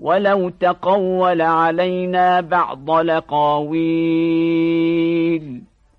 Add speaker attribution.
Speaker 1: ولو تقول علينا بعض لقاويل.